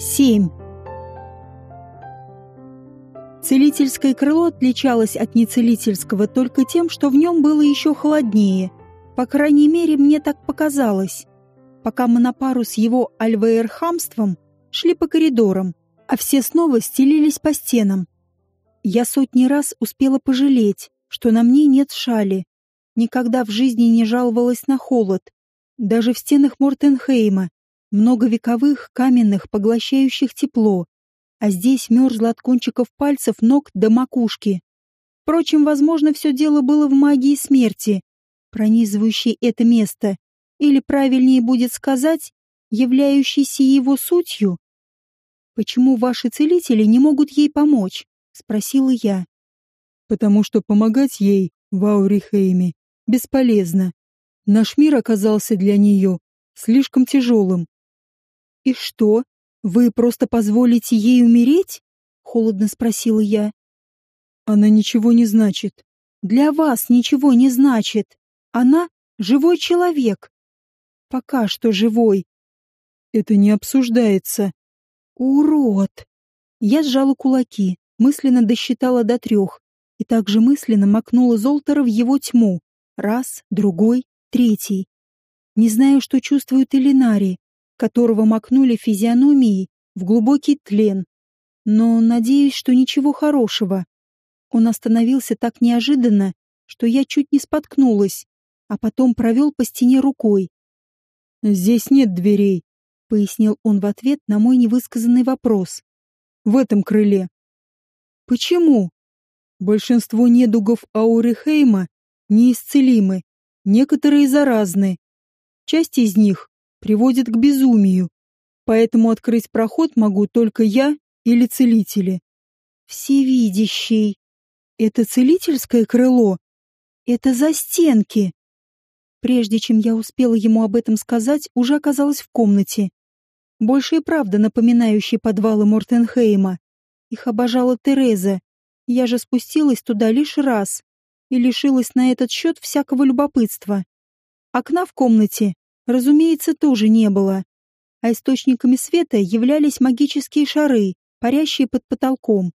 7. Целительское крыло отличалось от нецелительского только тем, что в нем было еще холоднее. По крайней мере, мне так показалось. Пока мы на пару с его альвеерхамством шли по коридорам, а все снова стелились по стенам. Я сотни раз успела пожалеть, что на мне нет шали. Никогда в жизни не жаловалась на холод. Даже в стенах Мортенхейма многовековых, каменных, поглощающих тепло, а здесь мерзло от кончиков пальцев ног до макушки. Впрочем, возможно, все дело было в магии смерти, пронизывающей это место, или, правильнее будет сказать, являющейся его сутью. «Почему ваши целители не могут ей помочь?» — спросила я. «Потому что помогать ей в Аурихейме бесполезно. Наш мир оказался для нее слишком тяжелым. «И что, вы просто позволите ей умереть?» — холодно спросила я. «Она ничего не значит». «Для вас ничего не значит. Она — живой человек. Пока что живой». «Это не обсуждается». «Урод!» Я сжала кулаки, мысленно досчитала до трех и также мысленно макнула Золтера в его тьму. Раз, другой, третий. Не знаю, что чувствует Элинари, которого макнули физиономией в глубокий тлен. Но надеюсь, что ничего хорошего. Он остановился так неожиданно, что я чуть не споткнулась, а потом провел по стене рукой. «Здесь нет дверей», — пояснил он в ответ на мой невысказанный вопрос. «В этом крыле». «Почему?» «Большинство недугов Аурихейма неисцелимы, некоторые заразны. Часть из них приводит к безумию, поэтому открыть проход могу только я или целители. Всевидящий. Это целительское крыло? Это за стенки. Прежде чем я успела ему об этом сказать, уже оказалась в комнате. Больше и правда напоминающей подвалы Мортенхейма. Их обожала Тереза. Я же спустилась туда лишь раз и лишилась на этот счет всякого любопытства. Окна в комнате разумеется, тоже не было. А источниками света являлись магические шары, парящие под потолком.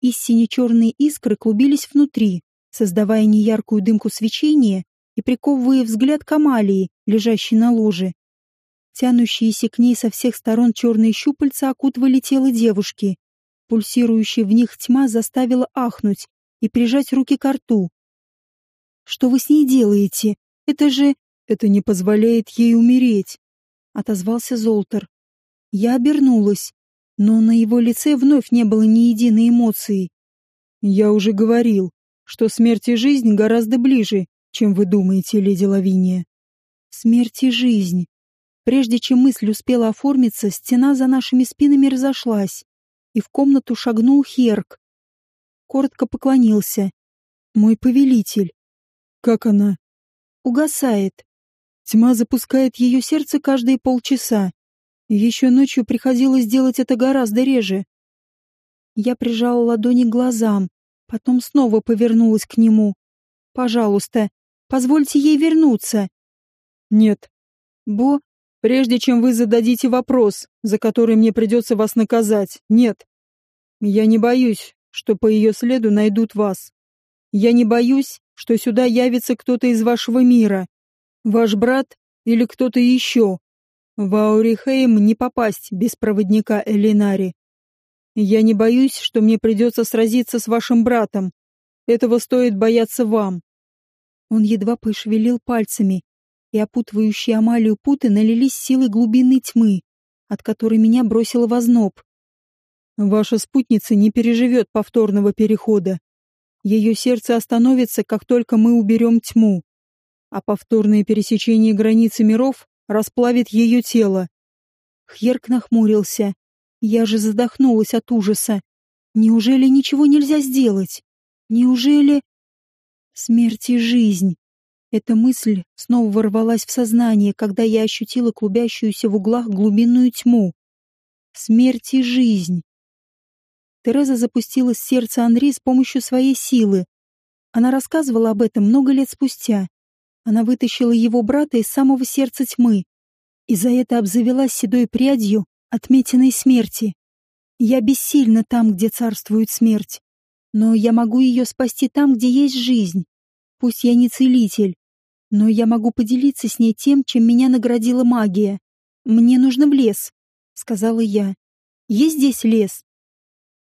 И сине-черные искры клубились внутри, создавая неяркую дымку свечения и приковывая взгляд к Амалии, лежащей на ложе. Тянущиеся к ней со всех сторон черные щупальца окутывали тело девушки. Пульсирующая в них тьма заставила ахнуть и прижать руки к рту. «Что вы с ней делаете? Это же...» Это не позволяет ей умереть, отозвался Золтер. Я обернулась, но на его лице вновь не было ни единой эмоции. Я уже говорил, что смерть и жизнь гораздо ближе, чем вы думаете, леди Лавиния. Смерть и жизнь. Прежде чем мысль успела оформиться, стена за нашими спинами разошлась, и в комнату шагнул Херк. Коротко поклонился. Мой повелитель. Как она? Угасает. Тьма запускает ее сердце каждые полчаса. Еще ночью приходилось делать это гораздо реже. Я прижала ладони к глазам, потом снова повернулась к нему. «Пожалуйста, позвольте ей вернуться». «Нет». «Бо...» «Прежде чем вы зададите вопрос, за который мне придется вас наказать, нет. Я не боюсь, что по ее следу найдут вас. Я не боюсь, что сюда явится кто-то из вашего мира. Ваш брат или кто-то еще. В Аурихейм не попасть без проводника Элинари. Я не боюсь, что мне придется сразиться с вашим братом. Этого стоит бояться вам. Он едва пошевелил пальцами, и опутывающие Амалию путы налились силой глубинной тьмы, от которой меня бросило в озноб. Ваша спутница не переживет повторного перехода. Ее сердце остановится, как только мы уберем тьму а повторное пересечение границы миров расплавит ее тело. Хьерк нахмурился. Я же задохнулась от ужаса. Неужели ничего нельзя сделать? Неужели... Смерть и жизнь. Эта мысль снова ворвалась в сознание, когда я ощутила клубящуюся в углах глубинную тьму. Смерть и жизнь. Тереза запустила сердце Анри с помощью своей силы. Она рассказывала об этом много лет спустя. Она вытащила его брата из самого сердца тьмы и за это обзавелась седой прядью отметиной смерти. Я бессильна там, где царствует смерть. Но я могу ее спасти там, где есть жизнь. Пусть я не целитель, но я могу поделиться с ней тем, чем меня наградила магия. Мне нужно в лес, сказала я. Есть здесь лес?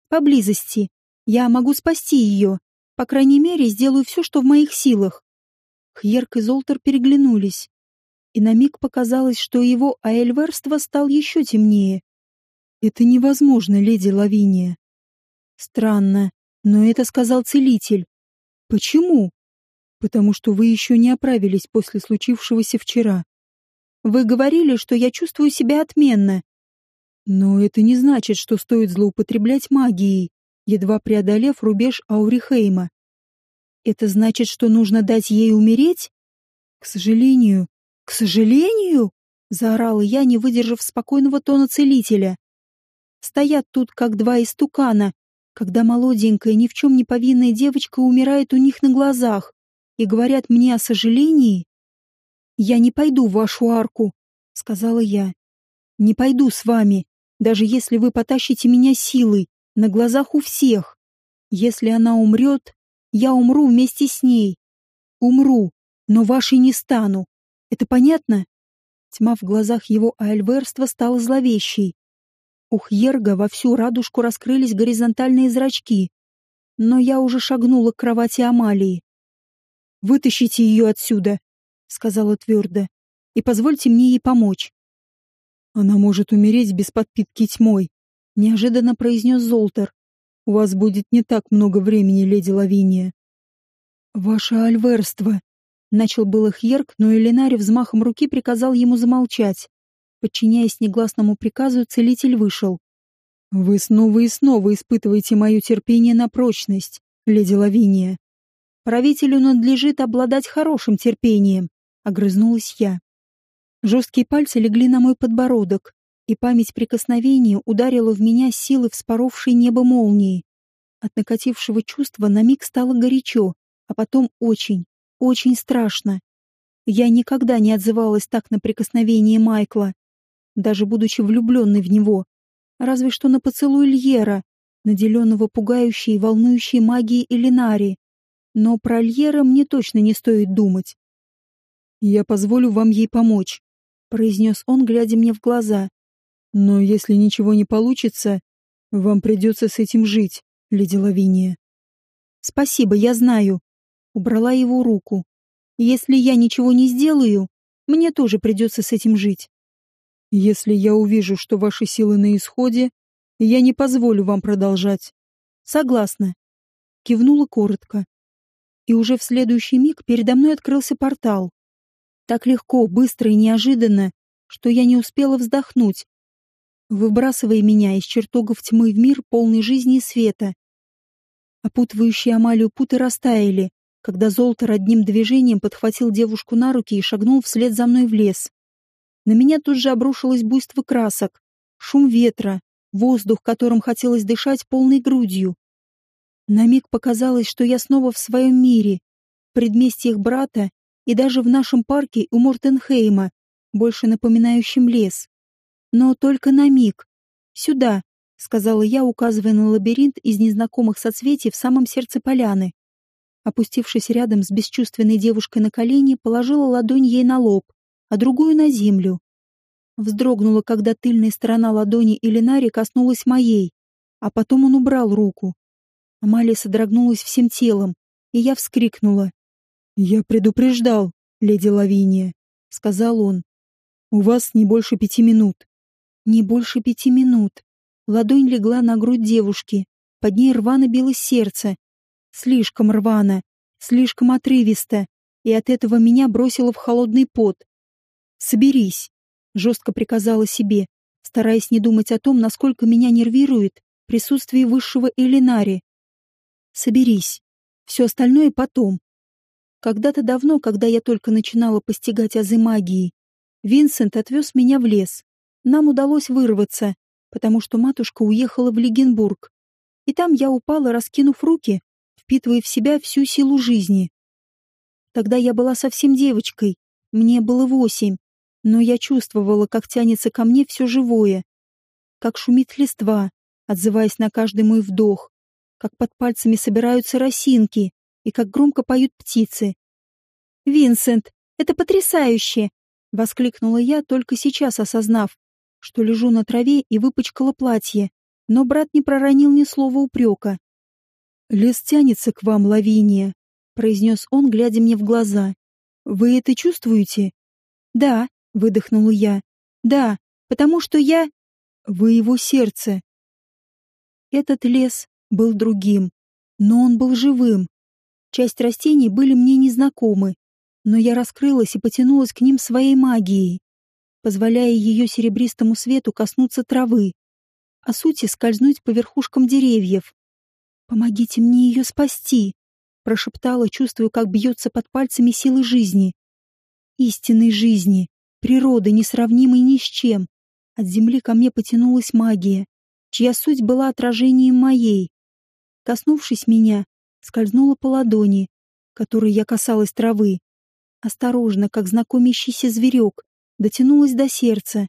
Поблизости. Я могу спасти ее. По крайней мере, сделаю все, что в моих силах. Хьерк и Золтер переглянулись. И на миг показалось, что его аэльверство стал еще темнее. «Это невозможно, леди Лавиния». «Странно, но это сказал целитель. Почему?» «Потому что вы еще не оправились после случившегося вчера. Вы говорили, что я чувствую себя отменно. Но это не значит, что стоит злоупотреблять магией, едва преодолев рубеж Аурихейма. Это значит, что нужно дать ей умереть? К сожалению, к сожалению, заорала я, не выдержав спокойного тона целителя. Стоят тут как два истукана, когда молоденькая, ни в чем не повинная девочка умирает у них на глазах, и говорят мне о сожалении. Я не пойду в вашу арку, сказала я. Не пойду с вами, даже если вы потащите меня силой, на глазах у всех. Если она умрет, я умру вместе с ней. Умру, но вашей не стану. Это понятно? Тьма в глазах его альверства стала зловещей. У Хьерга во всю радужку раскрылись горизонтальные зрачки. Но я уже шагнула к кровати Амалии. «Вытащите ее отсюда», — сказала твердо, — «и позвольте мне ей помочь». Она может умереть без подпитки тьмой, неожиданно произнес Золтер. У вас будет не так много времени, леди Лавиния. Ваше альверство, начал было Хьерк, но Элинари взмахом руки приказал ему замолчать. Подчиняясь негласному приказу, целитель вышел. Вы снова и снова испытываете мое терпение на прочность, леди Лавиния. Правителю надлежит обладать хорошим терпением, огрызнулась я. Жесткие пальцы легли на мой подбородок, и память прикосновения ударила в меня силы вспоровшей небо молнии. От накатившего чувства на миг стало горячо, а потом очень, очень страшно. Я никогда не отзывалась так на прикосновение Майкла, даже будучи влюбленной в него. Разве что на поцелуй Льера, наделенного пугающей и волнующей магией Элинари. Но про Льера мне точно не стоит думать. «Я позволю вам ей помочь», — произнес он, глядя мне в глаза. «Но если ничего не получится, вам придется с этим жить, леди Лавиния». «Спасибо, я знаю», — убрала его руку. «Если я ничего не сделаю, мне тоже придется с этим жить». «Если я увижу, что ваши силы на исходе, я не позволю вам продолжать». «Согласна», — кивнула коротко. И уже в следующий миг передо мной открылся портал. Так легко, быстро и неожиданно, что я не успела вздохнуть, выбрасывая меня из чертогов тьмы в мир полный жизни и света. Опутывающие Амалию путы растаяли, когда Золтер одним движением подхватил девушку на руки и шагнул вслед за мной в лес. На меня тут же обрушилось буйство красок, шум ветра, воздух, которым хотелось дышать полной грудью. На миг показалось, что я снова в своем мире, в предместьях брата и даже в нашем парке у Мортенхейма, больше напоминающем лес. Но только на миг. «Сюда», — сказала я, указывая на лабиринт из незнакомых соцветий в самом сердце поляны. Опустившись рядом с бесчувственной девушкой на колени, положила ладонь ей на лоб, а другую на землю. Вздрогнула, когда тыльная сторона ладони Элинари коснулась моей, а потом он убрал руку. Амалия содрогнулась всем телом, и я вскрикнула. «Я предупреждал, леди Лавиния», — сказал он. «У вас не больше пяти минут». «Не больше пяти минут». Ладонь легла на грудь девушки. Под ней рвано билось сердце. Слишком рвано, слишком отрывисто, и от этого меня бросило в холодный пот. «Соберись», — жестко приказала себе, стараясь не думать о том, насколько меня нервирует присутствие высшего Элинари. «Соберись. Все остальное потом. Когда-то давно, когда я только начинала постигать азы магии, Винсент отвез меня в лес. Нам удалось вырваться, потому что матушка уехала в Легенбург. И там я упала, раскинув руки, впитывая в себя всю силу жизни. Тогда я была совсем девочкой, мне было восемь, но я чувствовала, как тянется ко мне все живое. как шумит листва, отзываясь на каждый мой вдох, как под пальцами собираются росинки и как громко поют птицы. «Винсент, это потрясающе!» — воскликнула я, только сейчас осознав, что лежу на траве и выпачкала платье, но брат не проронил ни слова упрека. «Лес тянется к вам, Лавиния», — произнес он, глядя мне в глаза. «Вы это чувствуете?» «Да», — выдохнула я. «Да, потому что я...» «Вы его сердце». Этот лес был другим, но он был живым. Часть растений были мне незнакомы, но я раскрылась и потянулась к ним своей магией, позволяя ее серебристому свету коснуться травы, а сути скользнуть по верхушкам деревьев. «Помогите мне ее спасти!» — прошептала, чувствуя, как бьется под пальцами силы жизни. Истинной жизни, природы, несравнимой ни с чем. От земли ко мне потянулась магия, чья суть была отражением моей. Коснувшись меня, скользнула по ладони, которой я касалась травы. Осторожно, как знакомящийся зверек, дотянулась до сердца.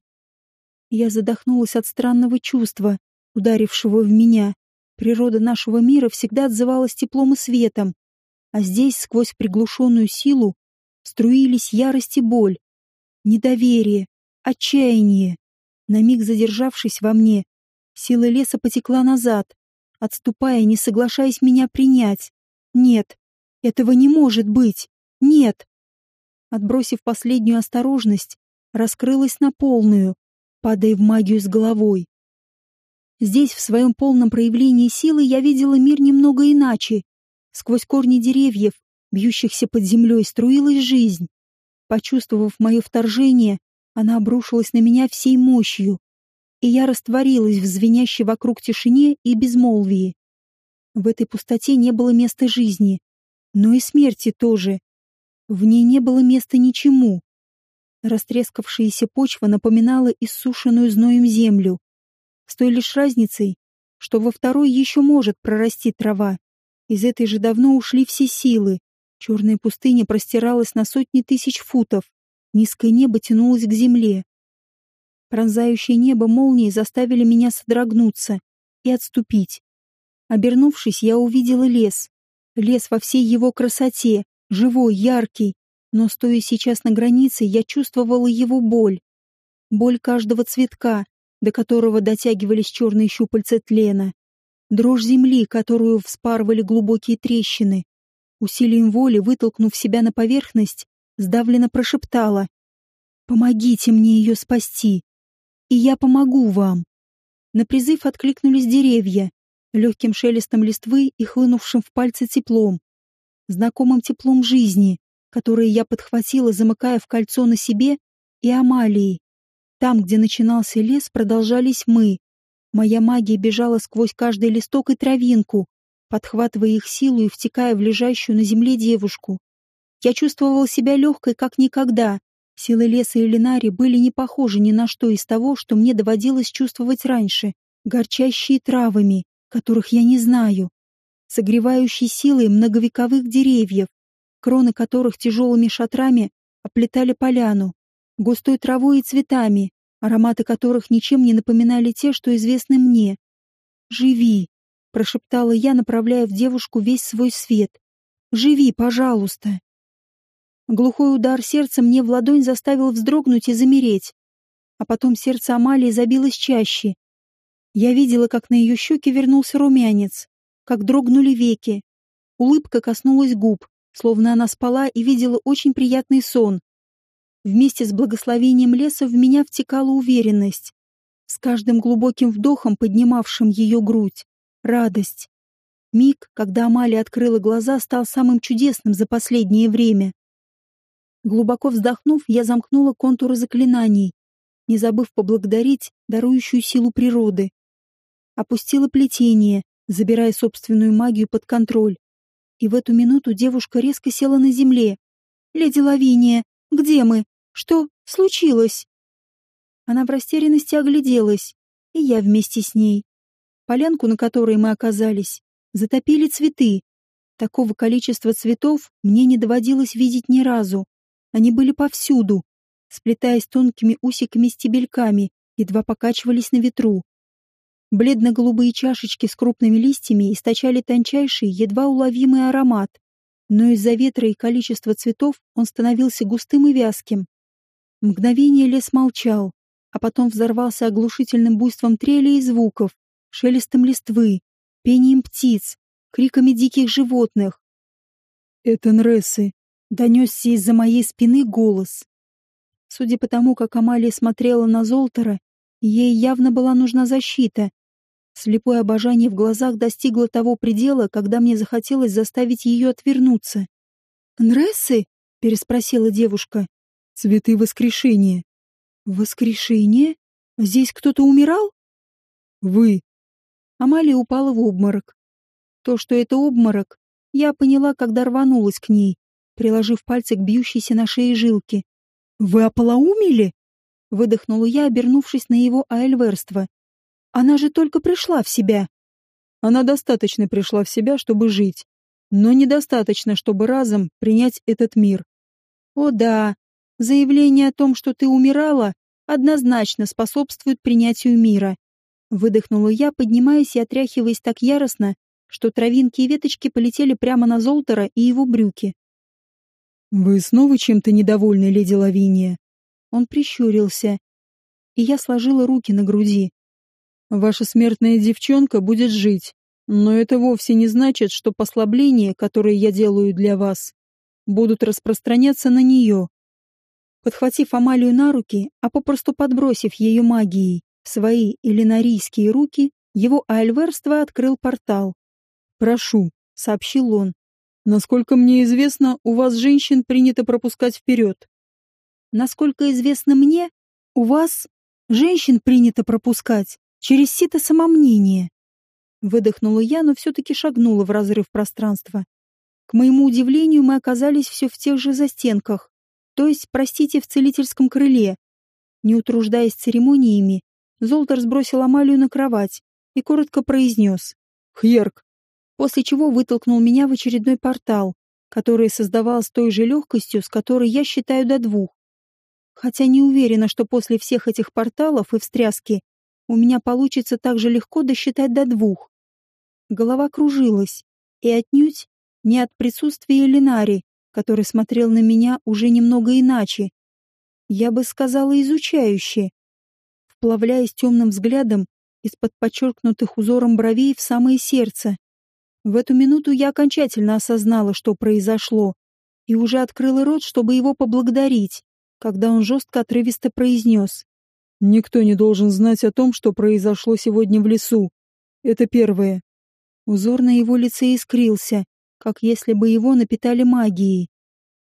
Я задохнулась от странного чувства, ударившего в меня. Природа нашего мира всегда отзывалась теплом и светом, а здесь, сквозь приглушенную силу, струились ярость и боль, недоверие, отчаяние. На миг задержавшись во мне, сила леса потекла назад, отступая, не соглашаясь меня принять. Нет, этого не может быть. Нет. Отбросив последнюю осторожность, раскрылась на полную, падая в магию с головой. Здесь, в своем полном проявлении силы, я видела мир немного иначе. Сквозь корни деревьев, бьющихся под землей, струилась жизнь. Почувствовав мое вторжение, она обрушилась на меня всей мощью, и я растворилась в звенящей вокруг тишине и безмолвии. В этой пустоте не было места жизни, но и смерти тоже. В ней не было места ничему. Растрескавшаяся почва напоминала иссушенную зноем землю. С той лишь разницей, что во второй еще может прорасти трава. Из этой же давно ушли все силы. Черная пустыня простиралась на сотни тысяч футов. Низкое небо тянулось к земле. Пронзающее небо молнии заставили меня содрогнуться и отступить. Обернувшись, я увидела лес. Лес во всей его красоте, живой, яркий, но стоя сейчас на границе, я чувствовала его боль. Боль каждого цветка, до которого дотягивались черные щупальца тлена. Дрожь земли, которую вспарывали глубокие трещины. Усилием воли, вытолкнув себя на поверхность, сдавленно прошептала. «Помогите мне ее спасти, и я помогу вам». На призыв откликнулись деревья, легким шелестом листвы и хлынувшим в пальцы теплом. Знакомым теплом жизни, которое я подхватила, замыкая в кольцо на себе и Амалии. Там, где начинался лес, продолжались мы. Моя магия бежала сквозь каждый листок и травинку, подхватывая их силу и втекая в лежащую на земле девушку. Я чувствовала себя легкой, как никогда. Силы леса и Ленари были не похожи ни на что из того, что мне доводилось чувствовать раньше. Горчащие травами, которых я не знаю. Согревающей силой многовековых деревьев, кроны которых тяжелыми шатрами оплетали поляну, густой травой и цветами, ароматы которых ничем не напоминали те, что известны мне. «Живи!» — прошептала я, направляя в девушку весь свой свет. «Живи, пожалуйста!» Глухой удар сердца мне в ладонь заставил вздрогнуть и замереть. А потом сердце Амалии забилось чаще. Я видела, как на ее щеке вернулся румянец, как дрогнули веки. Улыбка коснулась губ, словно она спала и видела очень приятный сон. Вместе с благословением леса в меня втекала уверенность. С каждым глубоким вдохом, поднимавшим ее грудь, радость. Миг, когда Амалия открыла глаза, стал самым чудесным за последнее время. Глубоко вздохнув, я замкнула контуры заклинаний, не забыв поблагодарить дарующую силу природы. Опустила плетение, забирая собственную магию под контроль. И в эту минуту девушка резко села на земле. «Леди Лавиния, где мы? Что случилось?» Она в растерянности огляделась, и я вместе с ней. Полянку, на которой мы оказались, затопили цветы. Такого количества цветов мне не доводилось видеть ни разу. Они были повсюду, сплетаясь тонкими усиками-стебельками, едва покачивались на ветру. Бледно-голубые чашечки с крупными листьями источали тончайший, едва уловимый аромат, но из-за ветра и количества цветов он становился густым и вязким. Мгновение лес молчал, а потом взорвался оглушительным буйством трели и звуков, шелестом листвы, пением птиц, криками диких животных. «Это Нрессы!» — донесся из-за моей спины голос. Судя по тому, как Амалия смотрела на Золтера, ей явно была нужна защита, Слепое обожание в глазах достигло того предела, когда мне захотелось заставить ее отвернуться. «Нрессы?» — переспросила девушка. «Цветы воскрешения». «Воскрешение? Здесь кто-то умирал?» «Вы». Амалия упала в обморок. То, что это обморок, я поняла, когда рванулась к ней, приложив пальцы к бьющейся на шее жилке. «Вы ополоумели?» — выдохнула я, обернувшись на его аэльверство. Она же только пришла в себя. Она достаточно пришла в себя, чтобы жить, но недостаточно, чтобы разом принять этот мир. О да, заявление о том, что ты умирала, однозначно способствует принятию мира. Выдохнула я, поднимаясь и отряхиваясь так яростно, что травинки и веточки полетели прямо на Золтера и его брюки. «Вы снова чем-то недовольны, леди Лавиния?» Он прищурился, и я сложила руки на груди. Ваша смертная девчонка будет жить, но это вовсе не значит, что послабления, которые я делаю для вас, будут распространяться на нее. Подхватив Амалию на руки, а попросту подбросив ее магией в свои иллинарийские руки, его альверство открыл портал. «Прошу», — сообщил он. «Насколько мне известно, у вас женщин принято пропускать вперед». «Насколько известно мне, у вас женщин принято пропускать через сито самомнения. Выдохнула я, но все-таки шагнула в разрыв пространства. К моему удивлению, мы оказались все в тех же застенках, то есть, простите, в целительском крыле. Не утруждаясь церемониями, Золтер сбросил Амалию на кровать и коротко произнес «Хьерк», после чего вытолкнул меня в очередной портал, который создавал с той же легкостью, с которой я считаю до двух. Хотя не уверена, что после всех этих порталов и встряски у меня получится так же легко досчитать до двух. Голова кружилась, и отнюдь не от присутствия Ленари, который смотрел на меня уже немного иначе. Я бы сказала изучающе, вплавляясь темным взглядом из-под подчеркнутых узором бровей в самое сердце. В эту минуту я окончательно осознала, что произошло, и уже открыла рот, чтобы его поблагодарить, когда он жестко отрывисто произнес. Никто не должен знать о том, что произошло сегодня в лесу. Это первое. Узор на его лице искрился, как если бы его напитали магией.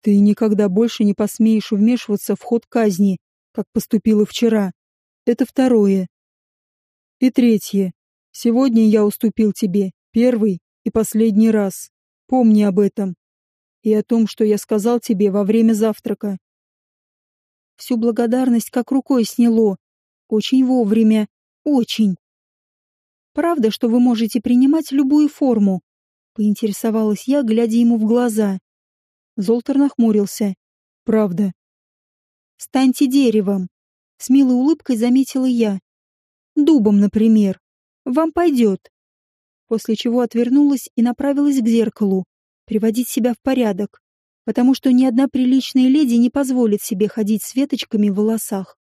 Ты никогда больше не посмеешь вмешиваться в ход казни, как поступила вчера. Это второе. И третье. Сегодня я уступил тебе, первый и последний раз. Помни об этом. И о том, что я сказал тебе во время завтрака. Всю благодарность как рукой сняло, очень вовремя. Очень. Правда, что вы можете принимать любую форму? Поинтересовалась я, глядя ему в глаза. Золтер нахмурился. Правда. Станьте деревом. С милой улыбкой заметила я. Дубом, например. Вам пойдет. После чего отвернулась и направилась к зеркалу, приводить себя в порядок, потому что ни одна приличная леди не позволит себе ходить с веточками в волосах.